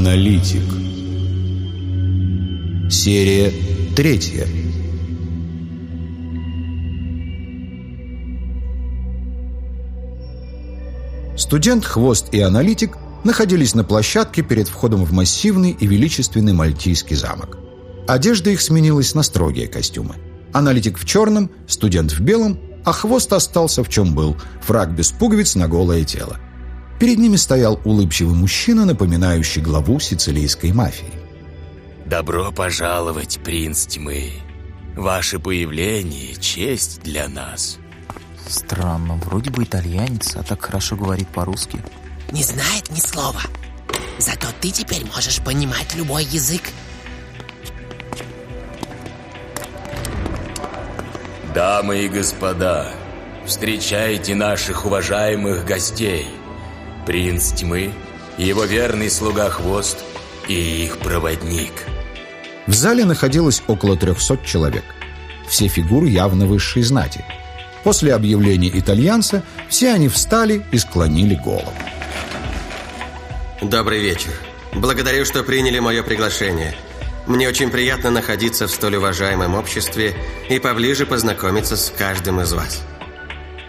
Аналитик Серия третья Студент, Хвост и Аналитик находились на площадке перед входом в массивный и величественный мальтийский замок. Одежда их сменилась на строгие костюмы. Аналитик в черном, студент в белом, а хвост остался в чем был – фраг без пуговиц на голое тело. Перед ними стоял улыбчивый мужчина, напоминающий главу сицилийской мафии. «Добро пожаловать, принц тьмы! Ваше появление – честь для нас!» Странно, вроде бы итальянец, а так хорошо говорит по-русски. Не знает ни слова. Зато ты теперь можешь понимать любой язык. Дамы и господа, встречайте наших уважаемых гостей. Принц Тьмы, его верный слуга Хвост и их проводник. В зале находилось около 300 человек. Все фигуры явно высшей знати. После объявления итальянца все они встали и склонили голову. Добрый вечер. Благодарю, что приняли мое приглашение. Мне очень приятно находиться в столь уважаемом обществе и поближе познакомиться с каждым из вас.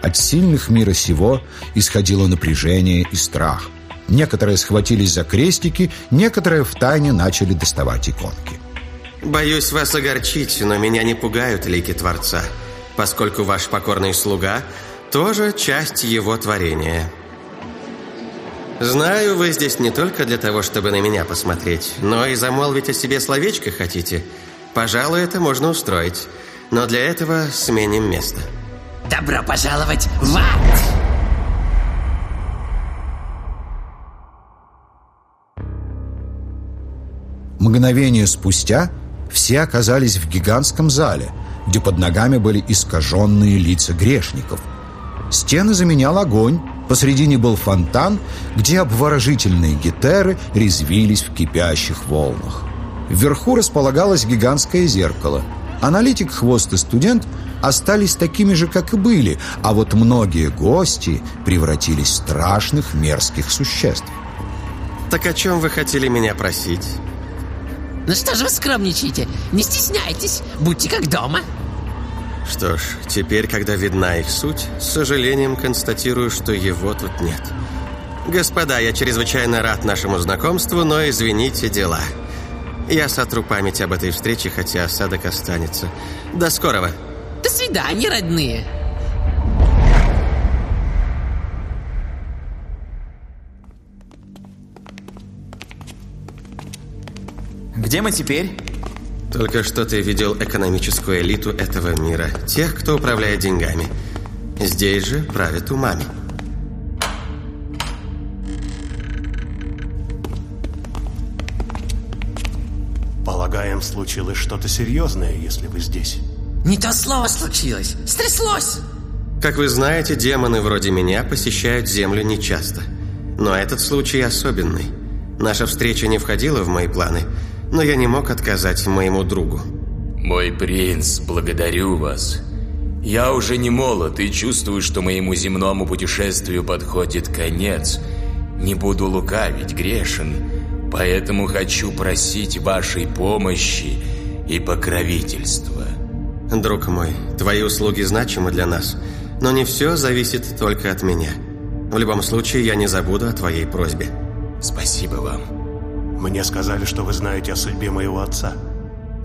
От сильных мира сего исходило напряжение и страх. Некоторые схватились за крестики, некоторые втайне начали доставать иконки. Боюсь вас огорчить, но меня не пугают лики Творца, поскольку ваш покорный слуга тоже часть его творения. Знаю, вы здесь не только для того, чтобы на меня посмотреть, но и замолвить о себе словечко хотите. Пожалуй, это можно устроить. Но для этого сменим место. Добро пожаловать в ад! Мгновение спустя все оказались в гигантском зале, где под ногами были искаженные лица грешников. Стены заменял огонь, посредине был фонтан, где обворожительные гетеры резвились в кипящих волнах. Вверху располагалось гигантское зеркало. Аналитик, хвост и студент остались такими же, как и были, а вот многие гости превратились в страшных мерзких существ. Так о чем вы хотели меня просить? Ну что же вы скромничаете? Не стесняйтесь, будьте как дома. Что ж, теперь, когда видна их суть, с сожалением констатирую, что его тут нет. Господа, я чрезвычайно рад нашему знакомству, но извините дела. Я сотру память об этой встрече, хотя осадок останется. До скорого. До свидания, родные. Где мы теперь? Только что ты видел экономическую элиту этого мира, тех, кто управляет деньгами. Здесь же правят умами. Случилось что-то серьезное, если вы здесь. Не то слово случилось. Стряслось. Как вы знаете, демоны вроде меня посещают Землю нечасто. Но этот случай особенный. Наша встреча не входила в мои планы, но я не мог отказать моему другу. Мой принц, благодарю вас. Я уже не молод и чувствую, что моему земному путешествию подходит конец. Не буду лукавить, грешен, поэтому хочу просить вашей помощи и покровительства. Друг мой, твои услуги значимы для нас, но не все зависит только от меня. В любом случае, я не забуду о твоей просьбе. Спасибо вам. Мне сказали, что вы знаете о судьбе моего отца.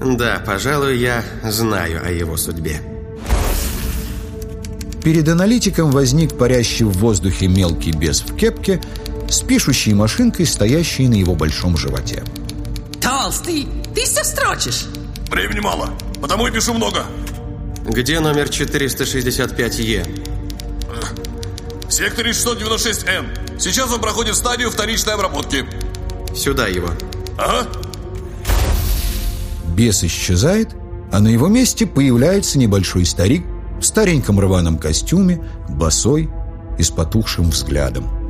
Да, пожалуй, я знаю о его судьбе. Перед аналитиком возник парящий в воздухе мелкий бес в кепке с пишущей машинкой, стоящей на его большом животе. Толстый, ты все строчишь. Времени мало, потому и пишу много. Где номер 465Е? В секторе 696Н. Сейчас он проходит стадию вторичной обработки. Сюда его. Ага. Бес исчезает, а на его месте появляется небольшой старик в стареньком рваном костюме, босой и с потухшим взглядом.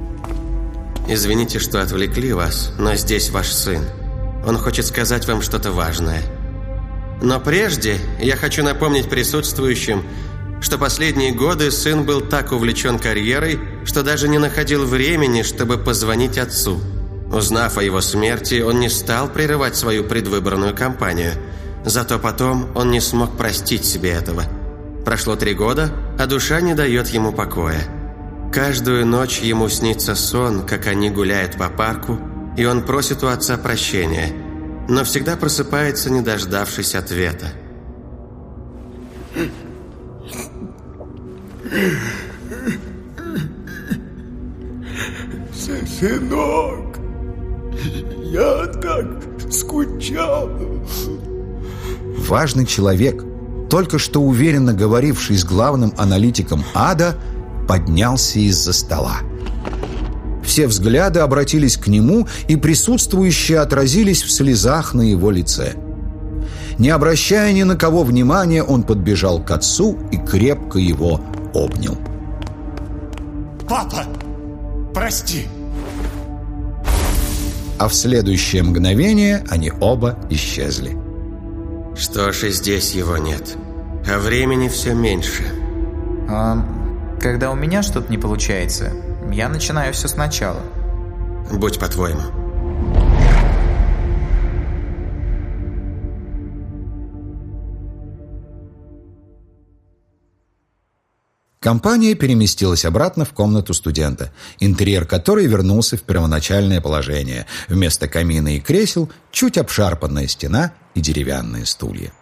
Извините, что отвлекли вас, но здесь ваш сын. Он хочет сказать вам что-то важное. Но прежде я хочу напомнить присутствующим, что последние годы сын был так увлечен карьерой, что даже не находил времени, чтобы позвонить отцу. Узнав о его смерти, он не стал прерывать свою предвыборную кампанию. Зато потом он не смог простить себе этого. Прошло три года, а душа не дает ему покоя. Каждую ночь ему снится сон, как они гуляют по парку, и он просит у отца прощения, но всегда просыпается, не дождавшись ответа. Сынок, я так скучал. Важный человек, только что уверенно говоривший с главным аналитиком ада, поднялся из-за стола. Все взгляды обратились к нему, и присутствующие отразились в слезах на его лице. Не обращая ни на кого внимания, он подбежал к отцу и крепко его обнял. Папа, прости. А в следующее мгновение они оба исчезли. Что ж, и здесь его нет. А времени все меньше. А когда у меня что-то не получается, я начинаю все сначала. Будь по-твоему. Компания переместилась обратно в комнату студента, интерьер которой вернулся в первоначальное положение. Вместо камина и кресел чуть обшарпанная стена и деревянные стулья.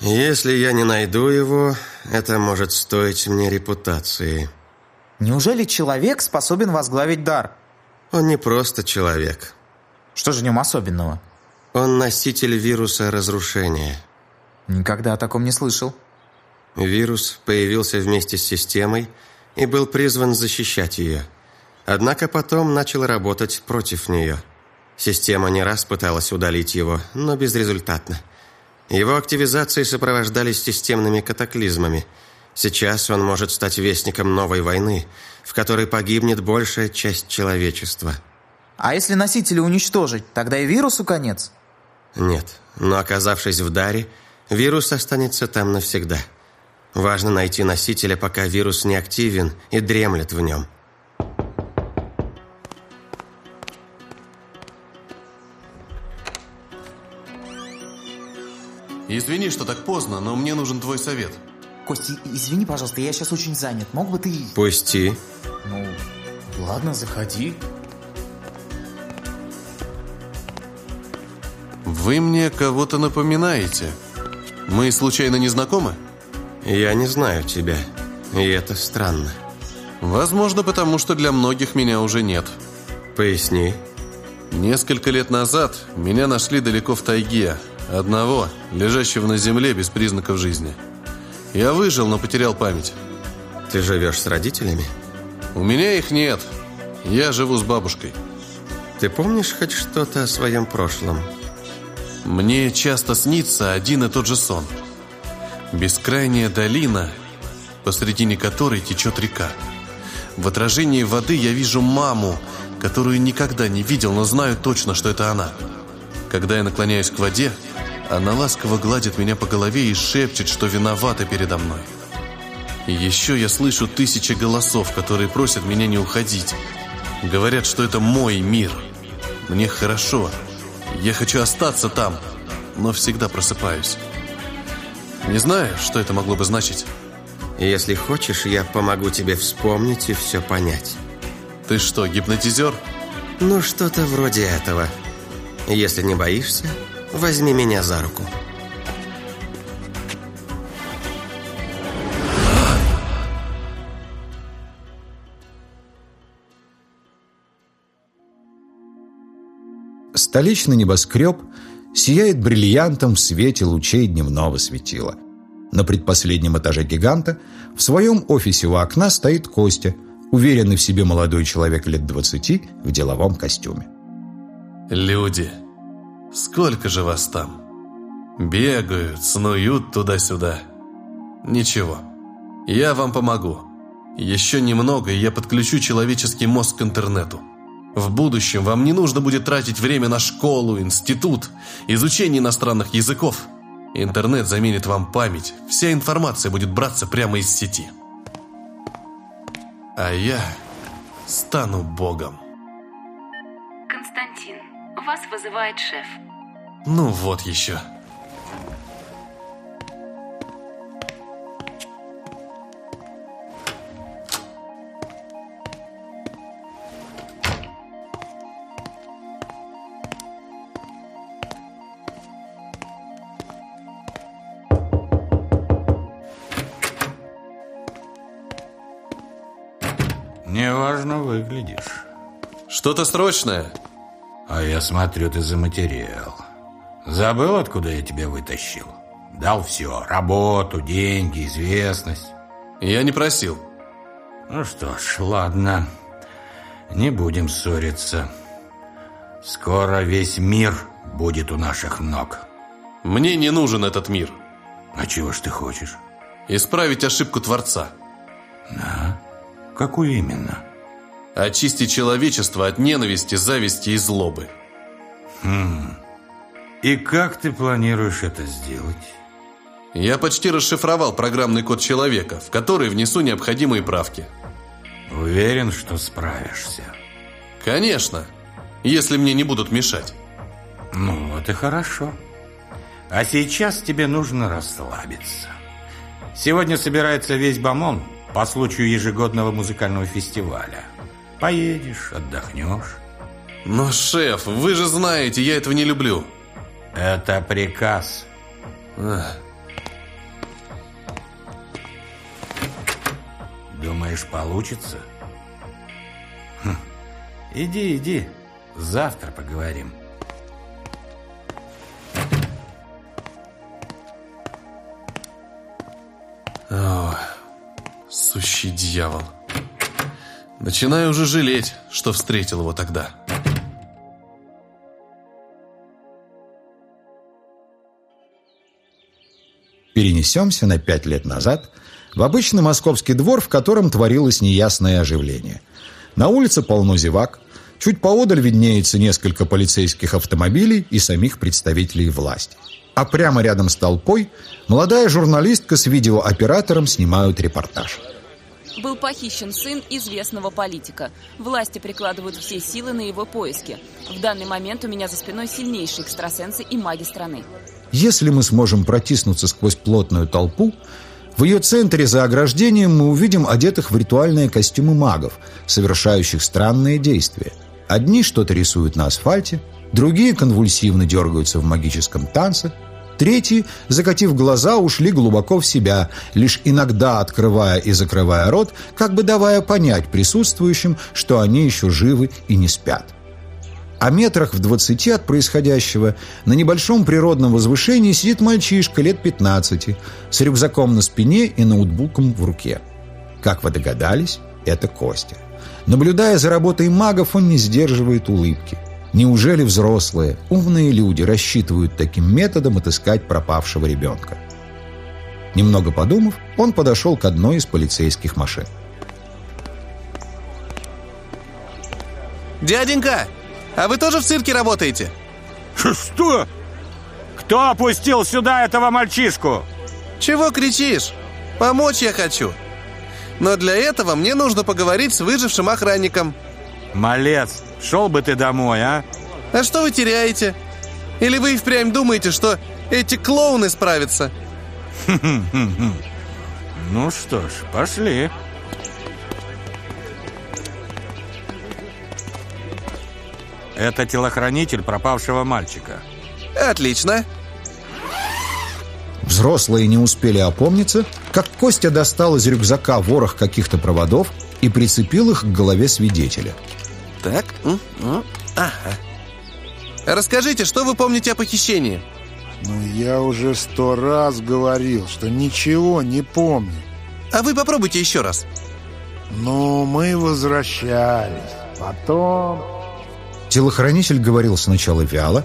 Если я не найду его, это может стоить мне репутации. Неужели человек способен возглавить дар? Он не просто человек. Что же в нем особенного? Он носитель вируса разрушения. Никогда о таком не слышал. Вирус появился вместе с системой и был призван защищать ее. Однако потом начал работать против нее. Система не раз пыталась удалить его, но безрезультатно. Его активизации сопровождались системными катаклизмами. Сейчас он может стать вестником новой войны, в которой погибнет большая часть человечества. А если носителя уничтожить, тогда и вирусу конец? Нет, но оказавшись в Даре, вирус останется там навсегда. Важно найти носителя, пока вирус не активен и дремлет в нем. Извини, что так поздно, но мне нужен твой совет. Костя, извини, пожалуйста, я сейчас очень занят. Мог бы ты... Пусти. Ну, ладно, заходи. Вы мне кого-то напоминаете. Мы случайно не знакомы? Я не знаю тебя, и это странно. Возможно, потому что для многих меня уже нет. Поясни. Несколько лет назад меня нашли далеко в тайге. Одного, лежащего на земле без признаков жизни. Я выжил, но потерял память. Ты живешь с родителями? У меня их нет. Я живу с бабушкой. Ты помнишь хоть что-то о своем прошлом? Мне часто снится один и тот же сон. Бескрайняя долина, посредине которой течет река. В отражении воды я вижу маму, которую никогда не видел, но знаю точно, что это она. Когда я наклоняюсь к воде, она ласково гладит меня по голове и шепчет, что виновата передо мной. И еще я слышу тысячи голосов, которые просят меня не уходить. Говорят, что это мой мир. Мне хорошо. Я хочу остаться там, но всегда просыпаюсь. Не знаю, что это могло бы значить. Если хочешь, я помогу тебе вспомнить и все понять. Ты что, гипнотизер? Ну, что-то вроде этого. Если не боишься, возьми меня за руку. Столичный небоскреб сияет бриллиантом в свете лучей дневного светила. На предпоследнем этаже гиганта в своем офисе у окна стоит Костя, уверенный в себе молодой человек лет 20 в деловом костюме. Люди, сколько же вас там? Бегают, снуют туда-сюда. Ничего, я вам помогу. Еще немного, и я подключу человеческий мозг к интернету. В будущем вам не нужно будет тратить время на школу, институт, изучение иностранных языков. Интернет заменит вам память. Вся информация будет браться прямо из сети. А я стану богом. Вас вызывает шеф. Ну вот еще. Неважно выглядишь. Что-то срочное? А я смотрю, ты заматерел. Забыл, откуда я тебя вытащил? Дал все. Работу, деньги, известность. Я не просил. Ну что ж, ладно. Не будем ссориться. Скоро весь мир будет у наших ног. Мне не нужен этот мир. А чего ж ты хочешь? Исправить ошибку Творца. Да? Какую именно? Очистить человечество от ненависти, зависти и злобы. Хм. И как ты планируешь это сделать? Я почти расшифровал программный код человека, в который внесу необходимые правки. Уверен, что справишься? Конечно, если мне не будут мешать. Ну, вот и хорошо. А сейчас тебе нужно расслабиться. Сегодня собирается весь Бамон по случаю ежегодного музыкального фестиваля. Поедешь, отдохнешь. Но, шеф, вы же знаете, я этого не люблю. Это приказ. Ах. Думаешь, получится? Хм. Иди, иди. Завтра поговорим. О, сущий дьявол. Начинаю уже жалеть, что встретил его тогда. Перенесемся на пять лет назад в обычный московский двор, в котором творилось неясное оживление. На улице полно зевак, чуть поодаль виднеется несколько полицейских автомобилей и самих представителей власти. А прямо рядом с толпой молодая журналистка с видеооператором снимают репортаж. Был похищен сын известного политика. Власти прикладывают все силы на его поиски. В данный момент у меня за спиной сильнейшие экстрасенсы и маги страны. Если мы сможем протиснуться сквозь плотную толпу, в ее центре за ограждением мы увидим одетых в ритуальные костюмы магов, совершающих странные действия. Одни что-то рисуют на асфальте, другие конвульсивно дергаются в магическом танце, третьи, закатив глаза, ушли глубоко в себя, лишь иногда открывая и закрывая рот, как бы давая понять присутствующим, что они еще живы и не спят. А метрах в двадцати от происходящего на небольшом природном возвышении сидит мальчишка лет 15 с рюкзаком на спине и ноутбуком в руке. Как вы догадались, это Костя. Наблюдая за работой магов, он не сдерживает улыбки. Неужели взрослые, умные люди рассчитывают таким методом отыскать пропавшего ребенка? Немного подумав, он подошел к одной из полицейских машин. Дяденька, а вы тоже в цирке работаете? Что? Кто опустил сюда этого мальчишку? Чего кричишь? Помочь я хочу. Но для этого мне нужно поговорить с выжившим охранником. Малец, шел бы ты домой, а? А что вы теряете? Или вы и впрямь думаете, что эти клоуны справятся? Ну что ж, пошли. Это телохранитель пропавшего мальчика. Отлично. Взрослые не успели опомниться, как Костя достал из рюкзака ворох каких-то проводов и прицепил их к голове свидетеля. Так, ага. Расскажите, что вы помните о похищении? Ну, я уже сто раз говорил, что ничего не помню. А вы попробуйте еще раз. Ну, мы возвращались. Потом... Телохранитель говорил сначала вяло,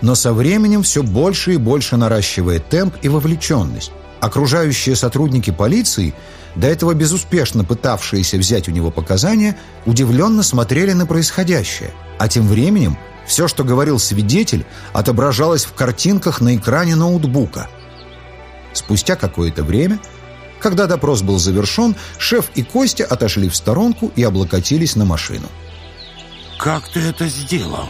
но со временем все больше и больше наращивает темп и вовлеченность. Окружающие сотрудники полиции, до этого безуспешно пытавшиеся взять у него показания, удивленно смотрели на происходящее. А тем временем все, что говорил свидетель, отображалось в картинках на экране ноутбука. Спустя какое-то время, когда допрос был завершен, шеф и Костя отошли в сторонку и облокотились на машину. Как ты это сделал?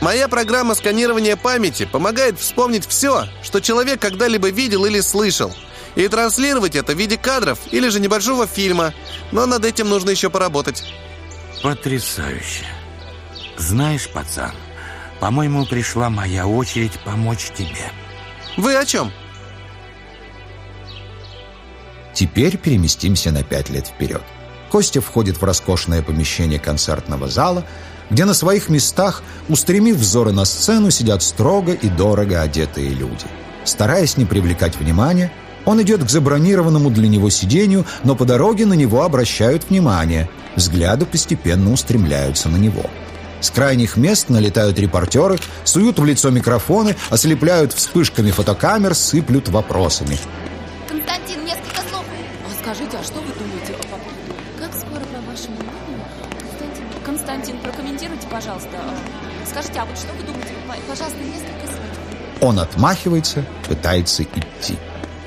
Моя программа сканирования памяти помогает вспомнить все, что человек когда-либо видел или слышал, и транслировать это в виде кадров или же небольшого фильма, но над этим нужно еще поработать. Потрясающе. Знаешь, пацан, по-моему, пришла моя очередь помочь тебе. Вы о чем? Теперь переместимся на пять лет вперед. Костя входит в роскошное помещение концертного зала, где на своих местах, устремив взоры на сцену, сидят строго и дорого одетые люди. Стараясь не привлекать внимания, он идет к забронированному для него сидению, но по дороге на него обращают внимание. Взгляды постепенно устремляются на него. С крайних мест налетают репортеры, суют в лицо микрофоны, ослепляют вспышками фотокамер, сыплют вопросами. Константин, несколько слов. А скажите, а что вы думаете по поводу... Как скоро, по вашему мнению, Константин... Константин, прокомментируйте, пожалуйста. Скажите, а вот что вы думаете? Пожалуйста, несколько слов. Он отмахивается, пытается идти.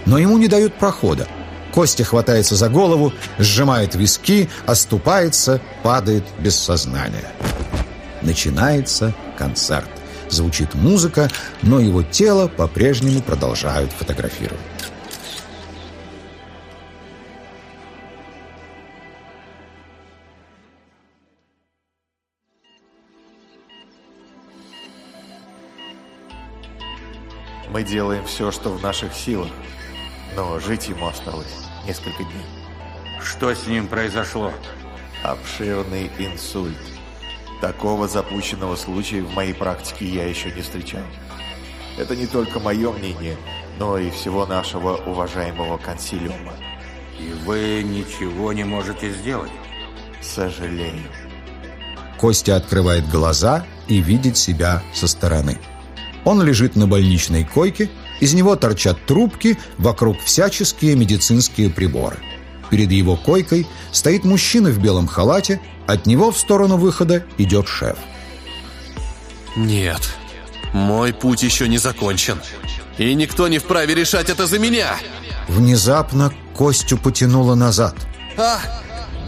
Но ему не дают прохода. Костя хватается за голову, сжимает виски, оступается, падает без сознания. Начинается концерт. Звучит музыка, но его тело по-прежнему продолжают фотографировать. Мы делаем все, что в наших силах, но жить ему осталось несколько дней. Что с ним произошло? Обширный инсульт. Такого запущенного случая в моей практике я еще не встречал. Это не только мое мнение, но и всего нашего уважаемого консилиума. И вы ничего не можете сделать? Сожалею. Костя открывает глаза и видит себя со стороны. Он лежит на больничной койке, из него торчат трубки, вокруг всяческие медицинские приборы. Перед его койкой стоит мужчина в белом халате, от него в сторону выхода идет шеф. Нет, мой путь еще не закончен. И никто не вправе решать это за меня. Внезапно Костю потянуло назад. А?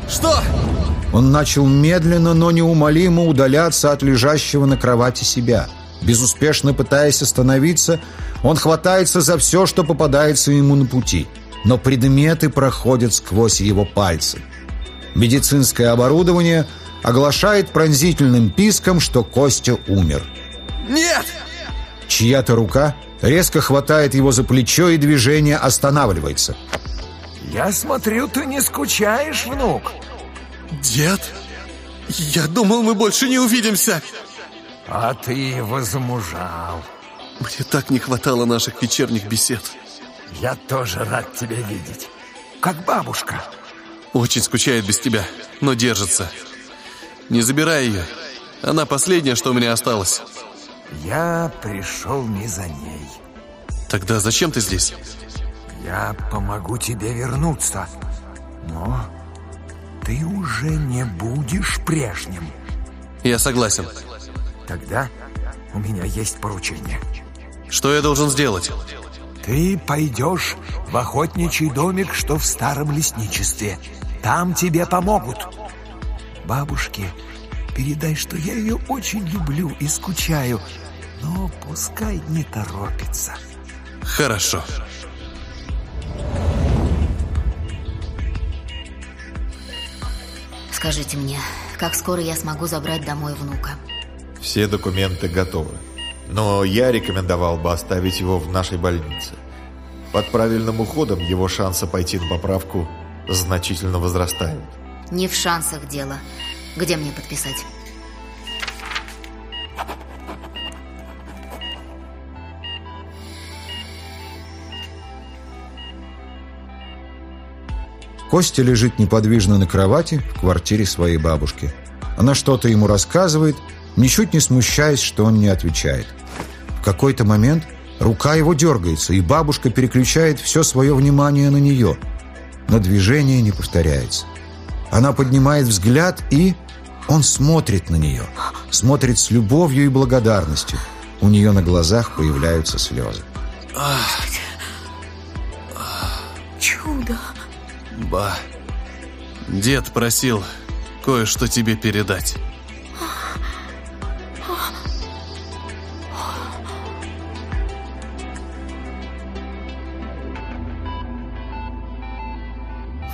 Что? Он начал медленно, но неумолимо удаляться от лежащего на кровати себя. Безуспешно пытаясь остановиться, он хватается за все, что попадается ему на пути. Но предметы проходят сквозь его пальцы. Медицинское оборудование оглашает пронзительным писком, что Костя умер. Нет! Чья-то рука резко хватает его за плечо, и движение останавливается. Я смотрю, ты не скучаешь, внук. Дед? Я думал, мы больше не увидимся. А ты возмужал. Мне так не хватало наших вечерних бесед. Я тоже рад тебя видеть. Как бабушка. Очень скучает без тебя, но держится. Не забирай ее. Она последняя, что у меня осталось. Я пришел не за ней. Тогда зачем ты здесь? Я помогу тебе вернуться. Но ты уже не будешь прежним. Я согласен. Тогда у меня есть поручение. Что я должен сделать? Ты пойдешь в охотничий домик, что в старом лесничестве. Там тебе помогут. Бабушке передай, что я ее очень люблю и скучаю, но пускай не торопится. Хорошо. Скажите мне, как скоро я смогу забрать домой внука? Все документы готовы. Но я рекомендовал бы оставить его в нашей больнице. Под правильным уходом его шансы пойти на поправку значительно возрастают. Не в шансах дело. Где мне подписать? Костя лежит неподвижно на кровати в квартире своей бабушки. Она что-то ему рассказывает, ничуть не смущаясь, что он не отвечает. В какой-то момент рука его дергается, и бабушка переключает все свое внимание на нее. Но движение не повторяется. Она поднимает взгляд, и он смотрит на нее. Смотрит с любовью и благодарностью. У нее на глазах появляются слезы. Чудо. Ба. Дед просил кое-что тебе передать.